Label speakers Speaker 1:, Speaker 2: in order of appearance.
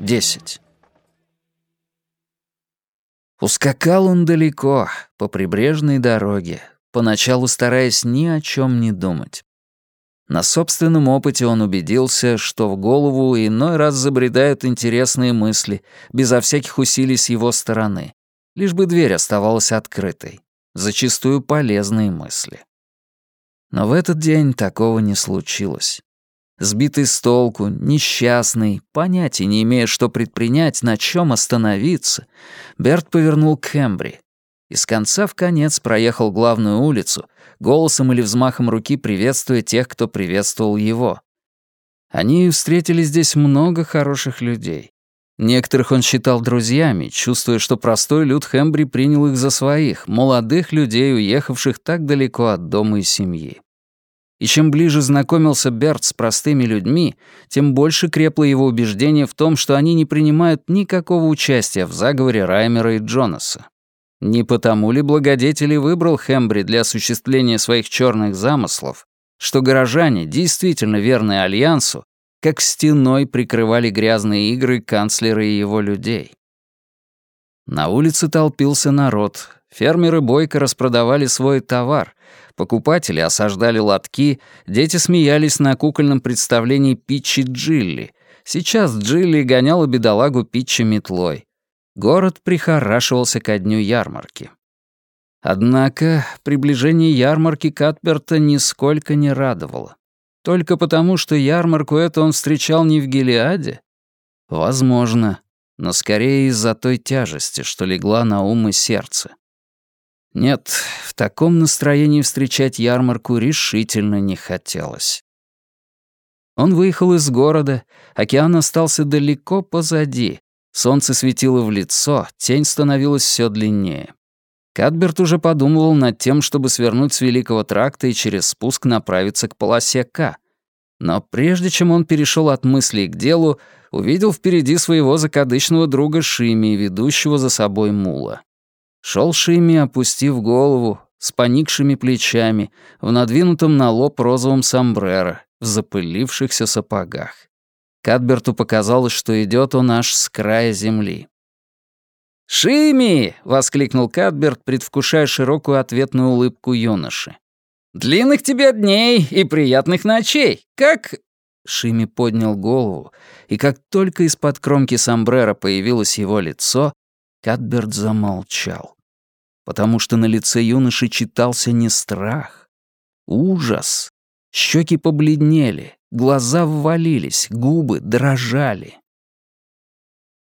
Speaker 1: 10. Ускакал он далеко, по прибрежной дороге, поначалу стараясь ни о чем не думать. На собственном опыте он убедился, что в голову иной раз забредают интересные мысли, безо всяких усилий с его стороны, лишь бы дверь оставалась открытой, зачастую полезные мысли. Но в этот день такого не случилось. Сбитый с толку, несчастный, понятия не имея, что предпринять, на чем остановиться, Берт повернул к Хембри. Из конца в конец проехал главную улицу, голосом или взмахом руки приветствуя тех, кто приветствовал его. Они встретили здесь много хороших людей. Некоторых он считал друзьями, чувствуя, что простой люд Хембри принял их за своих, молодых людей, уехавших так далеко от дома и семьи. И чем ближе знакомился Берт с простыми людьми, тем больше крепло его убеждение в том, что они не принимают никакого участия в заговоре Раймера и Джонаса. Не потому ли благодетель выбрал Хембри для осуществления своих черных замыслов, что горожане, действительно верные Альянсу, как стеной прикрывали грязные игры канцлера и его людей? На улице толпился народ, фермеры бойко распродавали свой товар, Покупатели осаждали лотки, дети смеялись на кукольном представлении Питчи Джилли. Сейчас Джилли гоняла бедолагу Питчи метлой. Город прихорашивался ко дню ярмарки. Однако приближение ярмарки Катберта нисколько не радовало. Только потому, что ярмарку эту он встречал не в Гелиаде? Возможно, но скорее из-за той тяжести, что легла на ум и сердце. Нет, в таком настроении встречать ярмарку решительно не хотелось. Он выехал из города, океан остался далеко позади. Солнце светило в лицо, тень становилась все длиннее. Кадберт уже подумывал над тем, чтобы свернуть с Великого тракта и через спуск направиться к полосе К. Но прежде чем он перешел от мыслей к делу, увидел впереди своего закадычного друга Шими, ведущего за собой мула. Шел Шими, опустив голову, с поникшими плечами, в надвинутом на лоб розовом сомбреро, в запылившихся сапогах. Кадберту показалось, что идет он аж с края земли. «Шими!» — воскликнул Кадберт, предвкушая широкую ответную улыбку юноши. «Длинных тебе дней и приятных ночей! Как...» Шими поднял голову, и как только из-под кромки сомбрера появилось его лицо, Кадберт замолчал, потому что на лице юноши читался не страх, ужас. Щеки побледнели, глаза ввалились, губы дрожали.